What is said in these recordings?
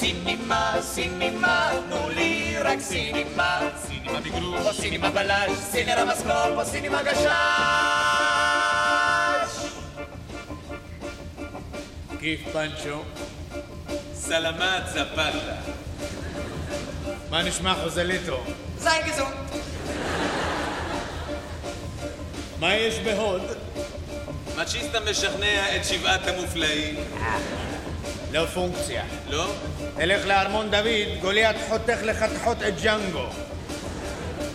סינימה, סינימה, תנו לי רק סינימה. סינימה בגרוש, או סינימה בלש, סינרה מסקופ, או סינימה גשש. כיף פנצ'ו, סלמת זפתה. מה נשמע חוזליטו? זין גזון. מה יש בהוד? מצ'יסטה משכנע את שבעת המופלאים. לא פונקציה. לא? תלך לארמון דוד, גוליית חותך לחתיכות את ג'אנגו.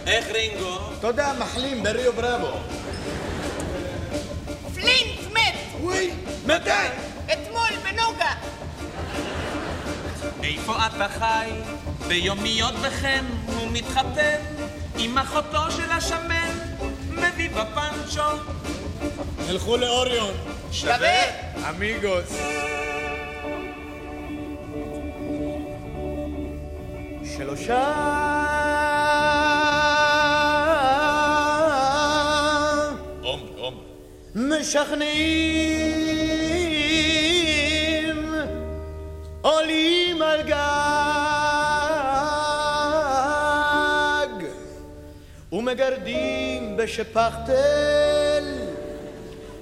איך רינגו? תודה, מחלים בריו בראבו. פלינט מת! וואי, מתי? אתמול בנוגה! איפה אתה חי? ביומיות בחן הוא מתחתן עם אחותו של השמן, מביא בפנצ'ו. הלכו לאוריון. שווה. אמיגוס. שלושה. משכנעים עולים על גג ומגרדים בשפך תל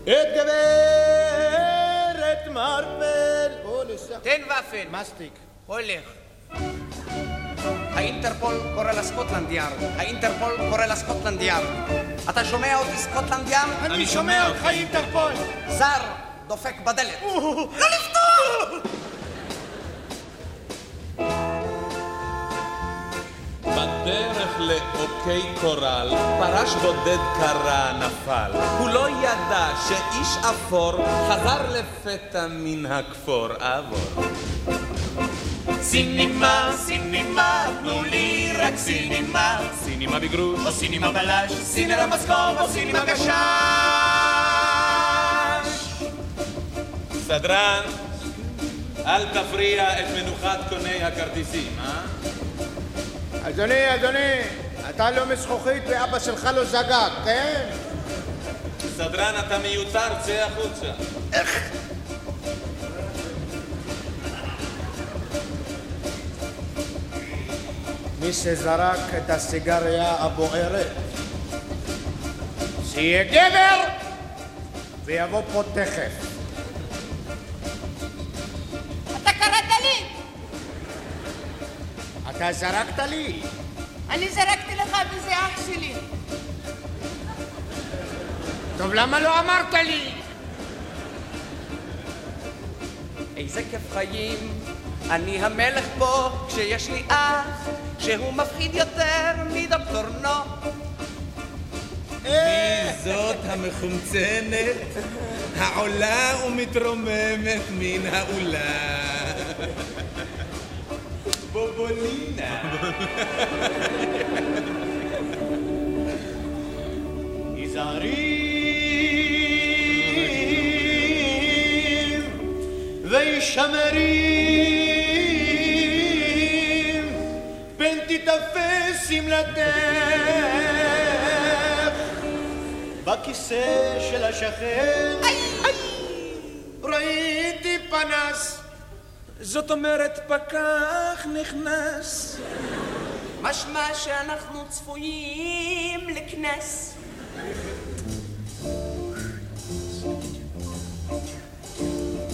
את גברת מרפל. תן ופל. מסטיק. הולך. האינטרפול קורא לסקוטלנד יארד. האינטרפול קורא לסקוטלנד יארד. אתה שומע אותי סקוטלנד יארד? אני שומע אותך אינטרפול. זר דופק בדלת. לא לפתוח! בדרך לאוקיי קורל, פרש בודד קרא נפל. הוא לא ידע שאיש אפור חזר לפתע מן הכפור עבור. סינימה, סינימה, תנו לי רק סינימה. סינימה בגרוש, או סינימה בלש, סינרה מסקוב, או סינימה גשש. סדרן, אל תפריע את מנוחת קוני הכרטיסים, אה? אדוני, אדוני, אתה לא מזכוכית ואבא שלך לא זגג, כן? סדרן, אתה מיותר, צא החוצה. מי שזרק את הסיגריה הבוערת, שיהיה גבר ויבוא פה תכף. אתה קראת לי! אתה זרקת לי. אני זרקתי לך וזה אח שלי. טוב, למה לא אמרת לי? איזה כיף חיים, אני המלך פה, כשיש לי אח, שהוא מפחיד יותר מדוקטור נו. מי זאת המחומצנת, העולה ומתרוממת מן האולה? בובולינה. וישמרים פן תיתפס שמלתך בכיסא של השכן ראיתי פנס זאת אומרת פקח נכנס. משמע שאנחנו צפויים לכנס.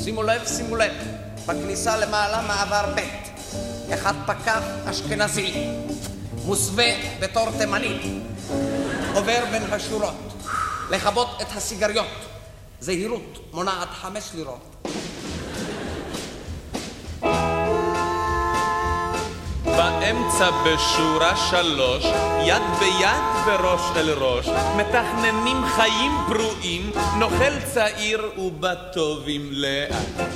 שימו לב, שימו לב, בכניסה למעלה מעבר ב', אחד פקח אשכנזי, מוסווה בתור תימני, עובר בין השורות, לכבות את הסיגריות, זהירות מונעת חמש לירות. באמצע בשורה שלוש, יד ביד וראש אל ראש, מתכננים חיים פרועים, נוכל צעיר ובטובים לאט.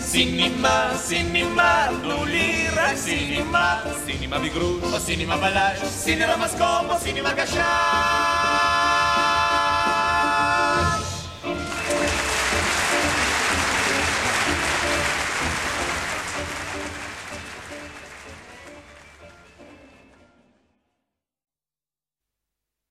סינימה, סינימה, תנו לי רק סינימה. סינימה בגרוש, או סינימה בלש, סינרה מסקום, או סינימה גשש.